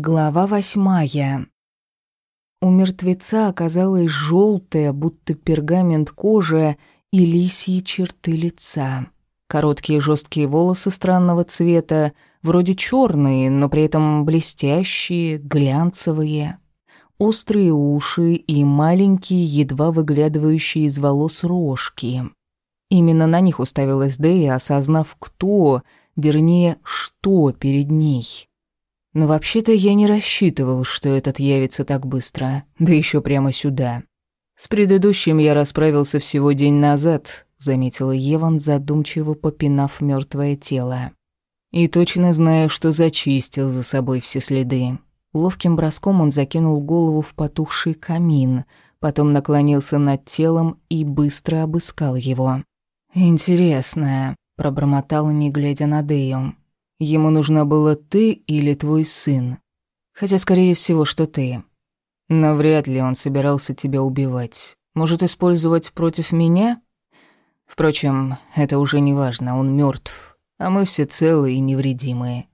Глава восьмая. У мертвеца оказалась желтая, будто пергамент кожа и лисьи черты лица. Короткие жесткие волосы странного цвета, вроде черные, но при этом блестящие, глянцевые. Острые уши и маленькие, едва выглядывающие из волос рожки. Именно на них уставилась Дэя, осознав, кто, вернее, что перед ней. Но вообще-то я не рассчитывал, что этот явится так быстро, да еще прямо сюда. С предыдущим я расправился всего день назад, заметила Еван, задумчиво попинав мертвое тело. И точно знаю, что зачистил за собой все следы. Ловким броском он закинул голову в потухший камин, потом наклонился над телом и быстро обыскал его. «Интересно», — пробормотал, не глядя на Дею. Ему нужна была ты или твой сын. Хотя, скорее всего, что ты. Но вряд ли он собирался тебя убивать. Может, использовать против меня? Впрочем, это уже не важно, он мертв, а мы все целые и невредимые.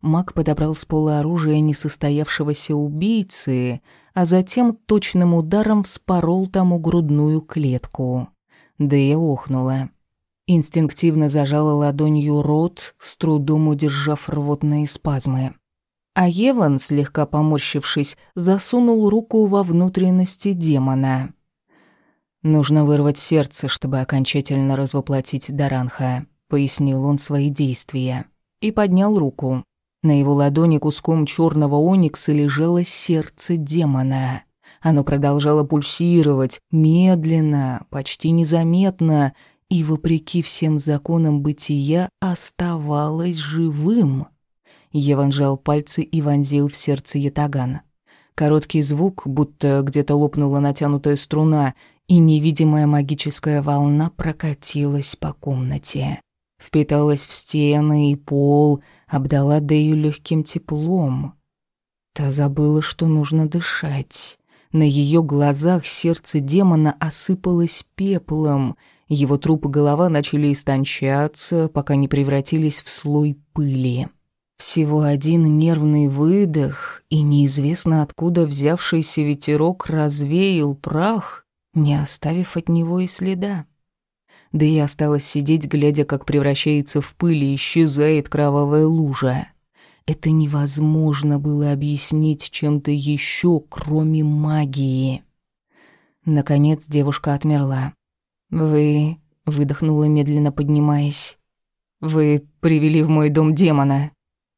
Маг подобрал с пола оружие несостоявшегося убийцы, а затем точным ударом вспорол тому грудную клетку. Да я охнула. Инстинктивно зажала ладонью рот, с трудом удержав рвотные спазмы. А Еван, слегка поморщившись, засунул руку во внутренности демона. «Нужно вырвать сердце, чтобы окончательно развоплотить Даранха», — пояснил он свои действия. И поднял руку. На его ладони куском черного оникса лежало сердце демона. Оно продолжало пульсировать, медленно, почти незаметно, и, вопреки всем законам бытия, оставалось живым. Еван жал пальцы и вонзил в сердце ятаган. Короткий звук, будто где-то лопнула натянутая струна, и невидимая магическая волна прокатилась по комнате. Впиталась в стены и пол, обдала Дэю легким теплом. Та забыла, что нужно дышать. На ее глазах сердце демона осыпалось пеплом — его труп и голова начали истончаться, пока не превратились в слой пыли. Всего один нервный выдох, и неизвестно откуда взявшийся ветерок развеял прах, не оставив от него и следа. Да и осталось сидеть, глядя, как превращается в пыль и исчезает кровавая лужа. Это невозможно было объяснить чем-то еще, кроме магии. Наконец девушка отмерла. «Вы...» — выдохнула, медленно поднимаясь. «Вы привели в мой дом демона».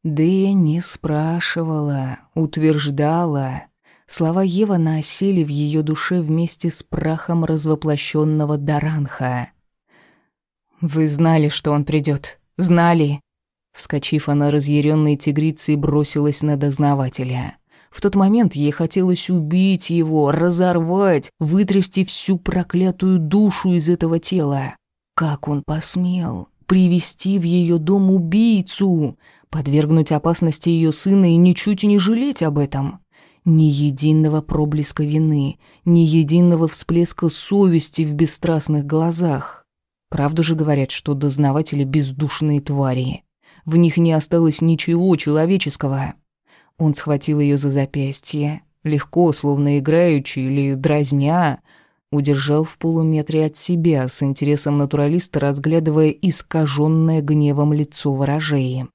Дэя не спрашивала, утверждала. Слова Евана осели в ее душе вместе с прахом развоплощенного Даранха. «Вы знали, что он придет, Знали?» Вскочив, она разъяренной тигрицей бросилась на дознавателя. В тот момент ей хотелось убить его, разорвать, вытрясти всю проклятую душу из этого тела. Как он посмел привести в ее дом убийцу, подвергнуть опасности ее сына и ничуть не жалеть об этом? Ни единого проблеска вины, ни единого всплеска совести в бесстрастных глазах. Правду же говорят, что дознаватели бездушные твари. В них не осталось ничего человеческого. Он схватил ее за запястье, легко, словно играючи или дразня, удержал в полуметре от себя, с интересом натуралиста разглядывая искаженное гневом лицо ворожеи.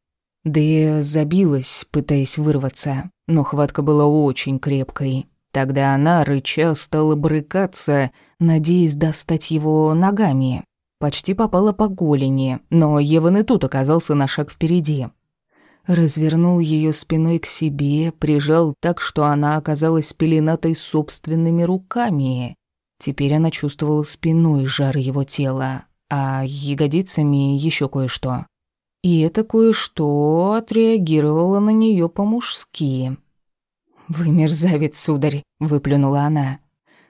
Дэя забилась, пытаясь вырваться, но хватка была очень крепкой. Тогда она, рыча, стала брыкаться, надеясь достать его ногами. Почти попала по голени, но Еван и тут оказался на шаг впереди развернул ее спиной к себе, прижал так, что она оказалась пеленатой собственными руками. Теперь она чувствовала спиной жар его тела, а ягодицами еще кое-что. И это кое-что отреагировало на нее по-мужски. «Вы мерзавец, сударь», — выплюнула она.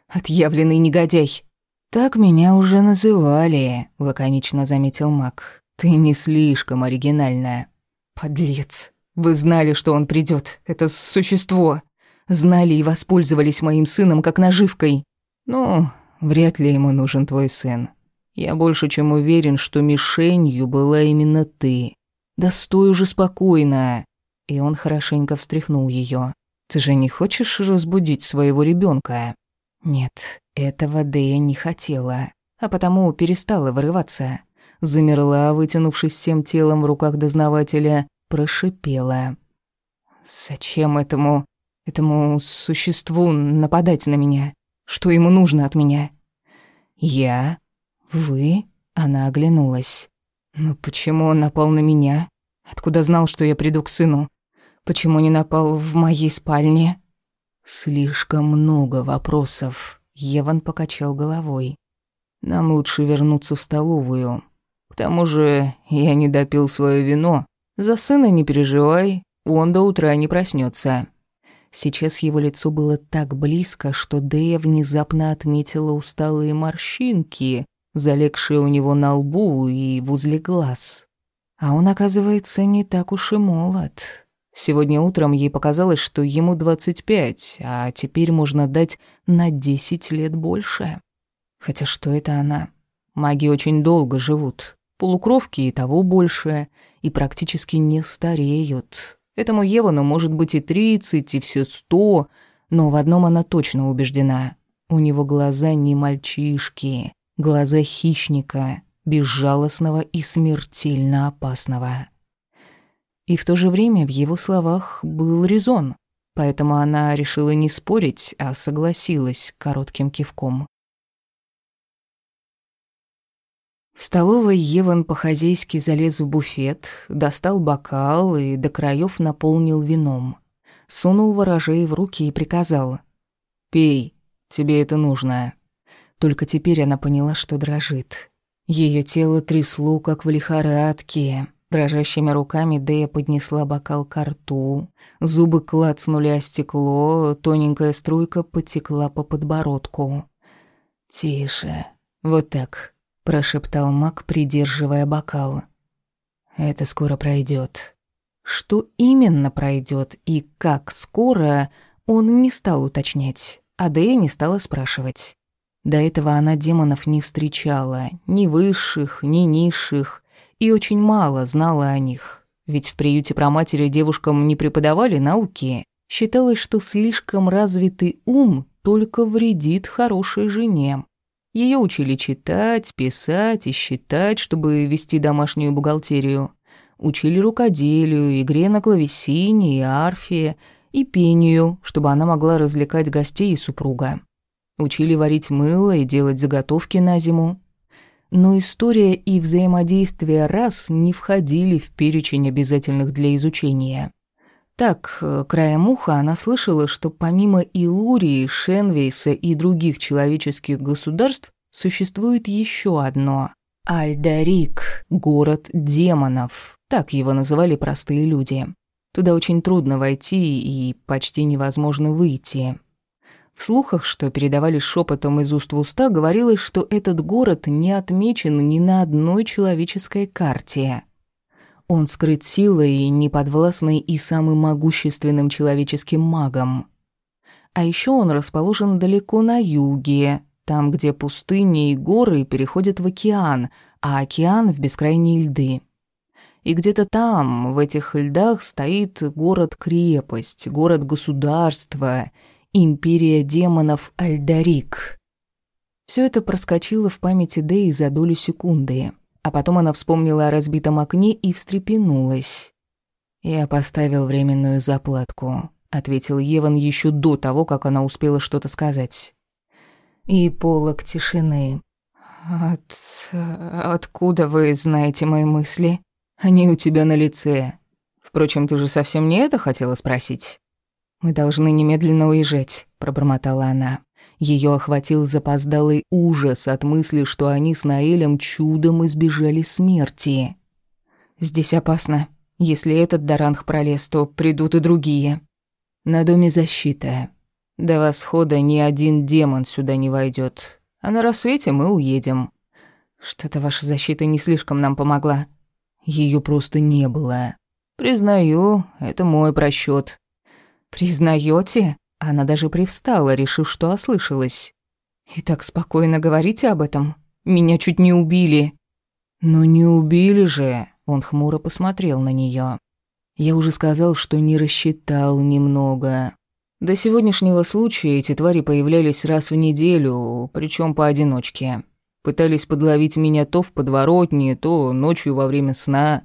«Отъявленный негодяй». «Так меня уже называли», — лаконично заметил Мак. «Ты не слишком оригинальная». Подлец. Вы знали, что он придет. Это существо. Знали и воспользовались моим сыном как наживкой. Ну, вряд ли ему нужен твой сын. Я больше чем уверен, что мишенью была именно ты. Да стой уже спокойно. и он хорошенько встряхнул ее. «Ты же не хочешь разбудить своего ребенка? Нет, этого Дэя не хотела, а потому перестала вырываться. Замерла, вытянувшись всем телом в руках дознавателя, прошипела. «Зачем этому... этому существу нападать на меня? Что ему нужно от меня?» «Я? Вы?» — она оглянулась. «Но почему он напал на меня? Откуда знал, что я приду к сыну? Почему не напал в моей спальне?» «Слишком много вопросов», — Еван покачал головой. «Нам лучше вернуться в столовую. К тому же я не допил свое вино. За сына не переживай, он до утра не проснется. Сейчас его лицо было так близко, что Дэя внезапно отметила усталые морщинки, залегшие у него на лбу и возле глаз. А он, оказывается, не так уж и молод. Сегодня утром ей показалось, что ему 25, а теперь можно дать на 10 лет больше. Хотя что это она? Маги очень долго живут. Полукровки и того больше, и практически не стареют. Этому Евану может быть и тридцать, и все сто, но в одном она точно убеждена. У него глаза не мальчишки, глаза хищника, безжалостного и смертельно опасного. И в то же время в его словах был резон, поэтому она решила не спорить, а согласилась коротким кивком. В столовой Еван по-хозяйски залез в буфет, достал бокал и до краев наполнил вином. Сунул ворожей в руки и приказал. «Пей, тебе это нужно». Только теперь она поняла, что дрожит. Ее тело трясло, как в лихорадке. Дрожащими руками Дэя поднесла бокал к рту. Зубы клацнули о стекло, тоненькая струйка потекла по подбородку. «Тише. Вот так прошептал Мак, придерживая бокал. Это скоро пройдет. Что именно пройдет и как скоро, он не стал уточнять, а Дэя не стала спрашивать. До этого она демонов не встречала, ни высших, ни низших, и очень мало знала о них. Ведь в приюте про матери девушкам не преподавали науки. Считалось, что слишком развитый ум только вредит хорошей жене. Ее учили читать, писать и считать, чтобы вести домашнюю бухгалтерию. Учили рукоделию, игре на клавесине и арфе, и пению, чтобы она могла развлекать гостей и супруга. Учили варить мыло и делать заготовки на зиму. Но история и взаимодействие рас не входили в перечень обязательных для изучения. Так, э, краем уха она слышала, что помимо Илурии, Шенвейса и других человеческих государств существует еще одно – Альдарик, город демонов. Так его называли простые люди. Туда очень трудно войти и почти невозможно выйти. В слухах, что передавали шепотом из уст в уста, говорилось, что этот город не отмечен ни на одной человеческой карте – он скрыт силой, неподвластный и самым могущественным человеческим магом. А еще он расположен далеко на юге, там, где пустыни и горы переходят в океан, а океан в бескрайние льды. И где-то там, в этих льдах, стоит город-крепость, город-государство, империя демонов Альдарик. Все это проскочило в памяти Дэи за долю секунды. А потом она вспомнила о разбитом окне и встрепенулась. «Я поставил временную заплатку», — ответил Еван еще до того, как она успела что-то сказать. «И полок тишины». «От... откуда вы знаете мои мысли?» «Они у тебя на лице. Впрочем, ты же совсем не это хотела спросить?» «Мы должны немедленно уезжать», — пробормотала она. Ее охватил запоздалый ужас от мысли, что они с Наэлем чудом избежали смерти. «Здесь опасно. Если этот Даранг пролез, то придут и другие. На доме защита. До восхода ни один демон сюда не войдет, а на рассвете мы уедем. Что-то ваша защита не слишком нам помогла. Ее просто не было. Признаю, это мой просчет. Признаете? Она даже привстала, решив, что ослышалась. «И так спокойно говорите об этом? Меня чуть не убили». «Но не убили же», — он хмуро посмотрел на нее. Я уже сказал, что не рассчитал немного. До сегодняшнего случая эти твари появлялись раз в неделю, причем поодиночке. Пытались подловить меня то в подворотне, то ночью во время сна,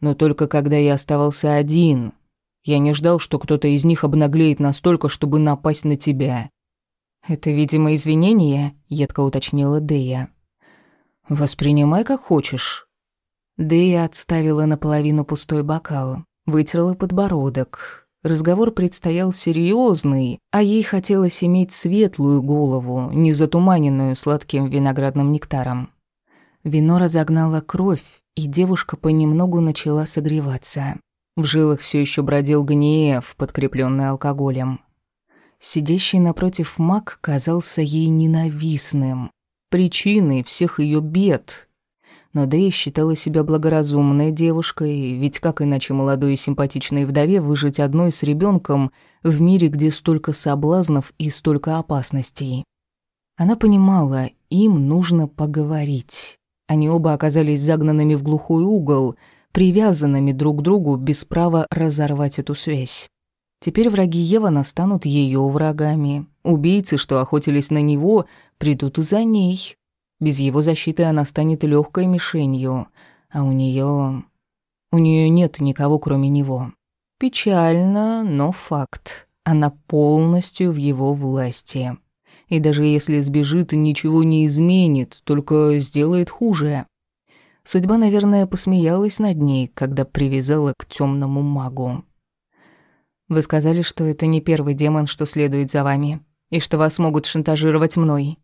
но только когда я оставался один. Я не ждал, что кто-то из них обнаглеет настолько, чтобы напасть на тебя. «Это, видимо, извинение», — едко уточнила Дея. «Воспринимай как хочешь». Дея отставила наполовину пустой бокал, вытерла подбородок. Разговор предстоял серьезный, а ей хотелось иметь светлую голову, не затуманенную сладким виноградным нектаром. Вино разогнало кровь, и девушка понемногу начала согреваться. В жилах все еще бродил гнев, подкрепленный алкоголем. Сидящий напротив маг казался ей ненавистным, причиной всех ее бед. Но Дэя считала себя благоразумной девушкой, ведь как иначе молодой и симпатичной вдове выжить одной с ребенком в мире, где столько соблазнов и столько опасностей? Она понимала, им нужно поговорить. Они оба оказались загнанными в глухой угол, привязанными друг к другу без права разорвать эту связь. Теперь враги Евана станут ее врагами. Убийцы, что охотились на него, придут и за ней. Без его защиты она станет легкой мишенью, а у нее, У нее нет никого, кроме него. Печально, но факт. Она полностью в его власти. И даже если сбежит, ничего не изменит, только сделает хуже. Судьба, наверное, посмеялась над ней, когда привязала к темному магу. Вы сказали, что это не первый демон, что следует за вами, и что вас могут шантажировать мной.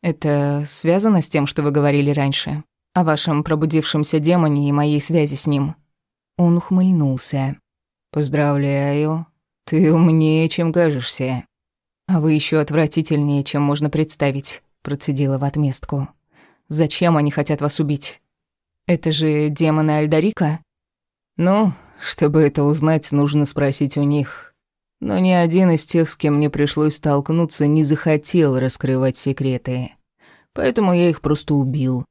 Это связано с тем, что вы говорили раньше? О вашем пробудившемся демоне и моей связи с ним?» Он ухмыльнулся. «Поздравляю. Ты умнее, чем кажешься». «А вы еще отвратительнее, чем можно представить», — процедила в отместку. «Зачем они хотят вас убить? Это же демоны Альдарика?» «Ну, чтобы это узнать, нужно спросить у них. Но ни один из тех, с кем мне пришлось столкнуться, не захотел раскрывать секреты. Поэтому я их просто убил.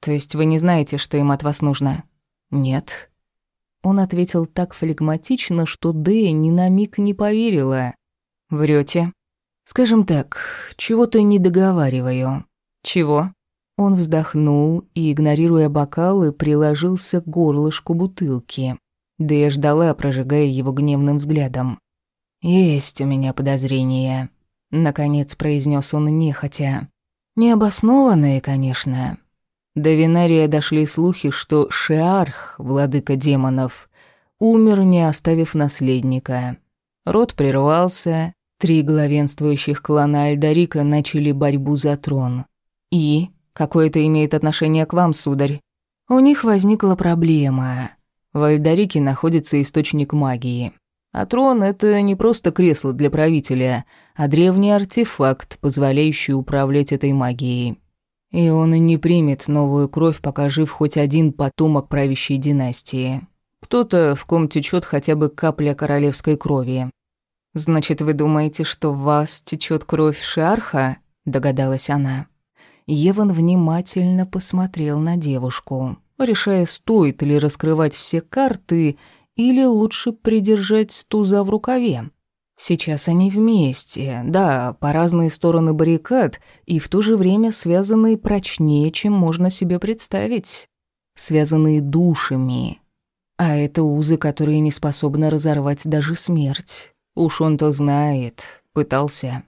То есть вы не знаете, что им от вас нужно? Нет. Он ответил так флегматично, что Дэя ни на миг не поверила. Врете? Скажем так, чего-то не договариваю. Чего? Он вздохнул и, игнорируя бокалы, приложился к горлышку бутылки. Да я ждала, прожигая его гневным взглядом. «Есть у меня подозрения», — наконец произнес он нехотя. «Необоснованные, конечно». До Винария дошли слухи, что Шиарх, владыка демонов, умер, не оставив наследника. Род прервался, три главенствующих клана Альдарика начали борьбу за трон. И какое это имеет отношение к вам, сударь? У них возникла проблема. В Альдарике находится источник магии. А трон — это не просто кресло для правителя, а древний артефакт, позволяющий управлять этой магией. И он и не примет новую кровь, пока жив хоть один потомок правящей династии. Кто-то, в ком течет хотя бы капля королевской крови. «Значит, вы думаете, что в вас течет кровь Шарха?» – догадалась она. Еван внимательно посмотрел на девушку решая, стоит ли раскрывать все карты или лучше придержать туза в рукаве. Сейчас они вместе, да, по разные стороны баррикад, и в то же время связанные прочнее, чем можно себе представить. Связанные душами. А это узы, которые не способны разорвать даже смерть. Уж он-то знает, пытался.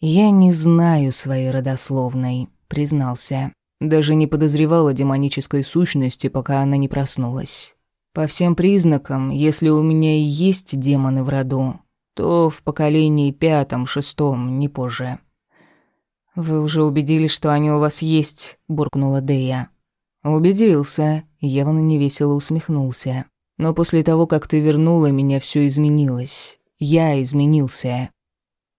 «Я не знаю своей родословной», — признался. Даже не подозревала демонической сущности, пока она не проснулась. По всем признакам, если у меня и есть демоны в роду, то в поколении пятом, шестом, не позже. «Вы уже убедились, что они у вас есть», — буркнула Дея. «Убедился», — явно невесело усмехнулся. «Но после того, как ты вернула меня, все изменилось. Я изменился.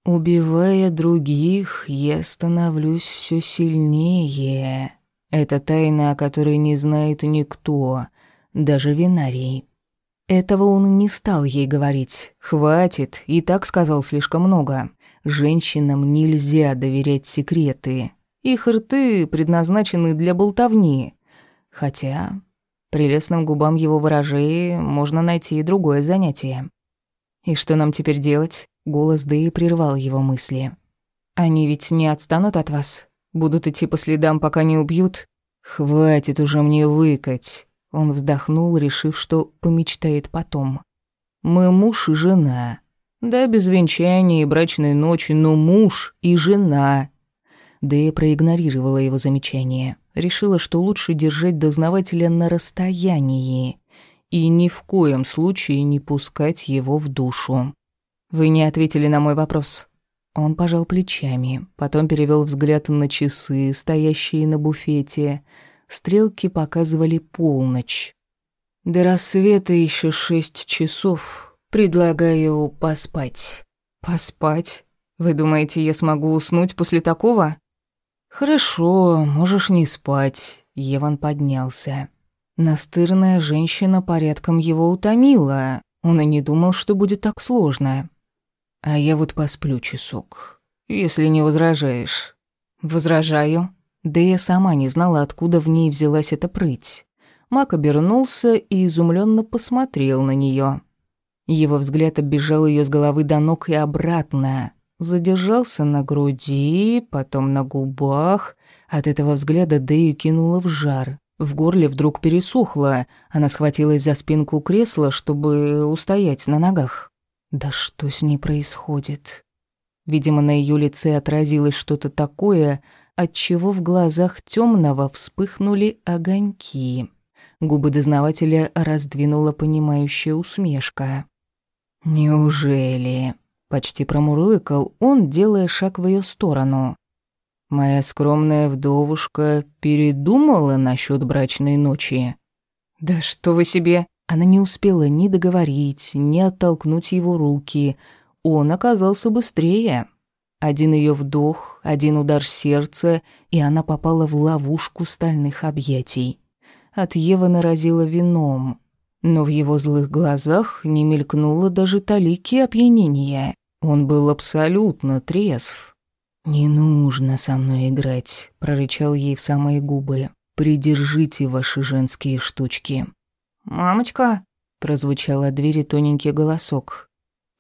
Убивая других, я становлюсь все сильнее. Это тайна, о которой не знает никто, даже Винарий. Этого он не стал ей говорить. Хватит, и так сказал слишком много. Женщинам нельзя доверять секреты. Их рты предназначены для болтовни. Хотя Прелестным губам его ворожей можно найти и другое занятие. «И что нам теперь делать?» Голос Дэи прервал его мысли. «Они ведь не отстанут от вас? Будут идти по следам, пока не убьют?» «Хватит уже мне выкать!» Он вздохнул, решив, что помечтает потом. «Мы муж и жена. Да, без венчания и брачной ночи, но муж и жена». Дэя проигнорировала его замечание. Решила, что лучше держать дознавателя на расстоянии и ни в коем случае не пускать его в душу. «Вы не ответили на мой вопрос». Он пожал плечами, потом перевел взгляд на часы, стоящие на буфете. Стрелки показывали полночь. «До рассвета еще шесть часов. Предлагаю поспать». «Поспать? Вы думаете, я смогу уснуть после такого?» «Хорошо, можешь не спать», — Еван поднялся. Настырная женщина порядком его утомила. Он и не думал, что будет так сложно. «А я вот посплю часок, если не возражаешь». «Возражаю». Да я сама не знала, откуда в ней взялась эта прыть. Мак обернулся и изумленно посмотрел на нее. Его взгляд оббежал ее с головы до ног и обратно задержался на груди, потом на губах. От этого взгляда Дэю кинула в жар. В горле вдруг пересохло. Она схватилась за спинку кресла, чтобы устоять на ногах. Да что с ней происходит? Видимо, на ее лице отразилось что-то такое, от чего в глазах темного вспыхнули огоньки. Губы дознавателя раздвинула понимающая усмешка. «Неужели?» Почти промурлыкал он, делая шаг в ее сторону. Моя скромная вдовушка передумала насчет брачной ночи. «Да что вы себе!» Она не успела ни договорить, ни оттолкнуть его руки. Он оказался быстрее. Один ее вдох, один удар сердца, и она попала в ловушку стальных объятий. От Евы наразила вином, но в его злых глазах не мелькнуло даже талики опьянения. Он был абсолютно трезв. «Не нужно со мной играть», — прорычал ей в самые губы. «Придержите ваши женские штучки». «Мамочка», — прозвучал от двери тоненький голосок.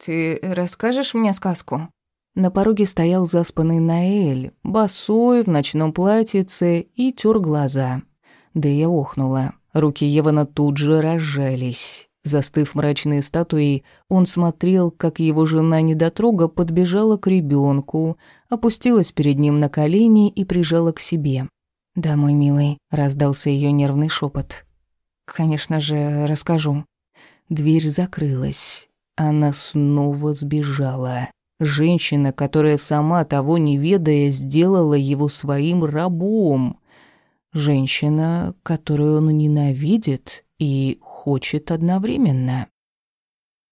«Ты расскажешь мне сказку?» На пороге стоял заспанный Наэль, босой, в ночном платьице и тёр глаза. Да я охнула. Руки Евана тут же разжались. Застыв мрачной статуей, он смотрел, как его жена недотрога подбежала к ребенку, опустилась перед ним на колени и прижала к себе. «Да, мой милый», — раздался ее нервный шепот. «Конечно же, расскажу». Дверь закрылась. Она снова сбежала. Женщина, которая сама того не ведая, сделала его своим рабом. Женщина, которую он ненавидит и хочет одновременно.